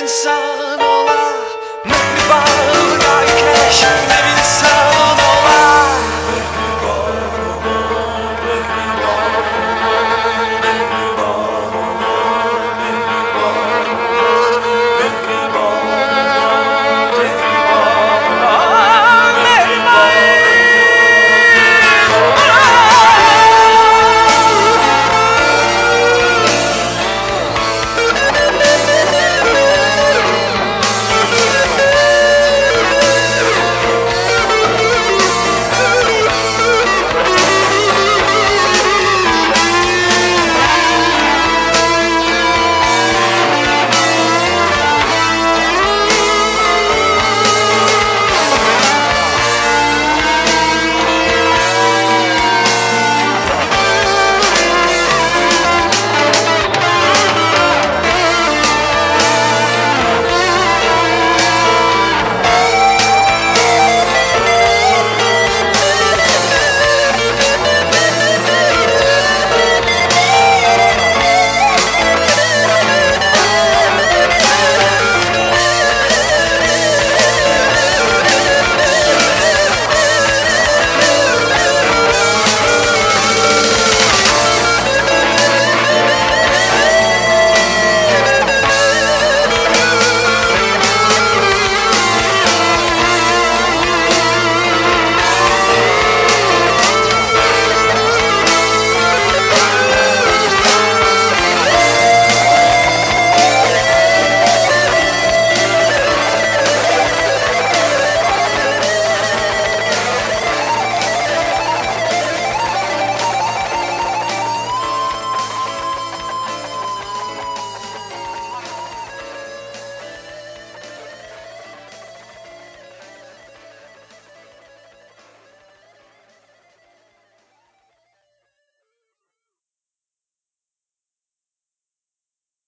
inside.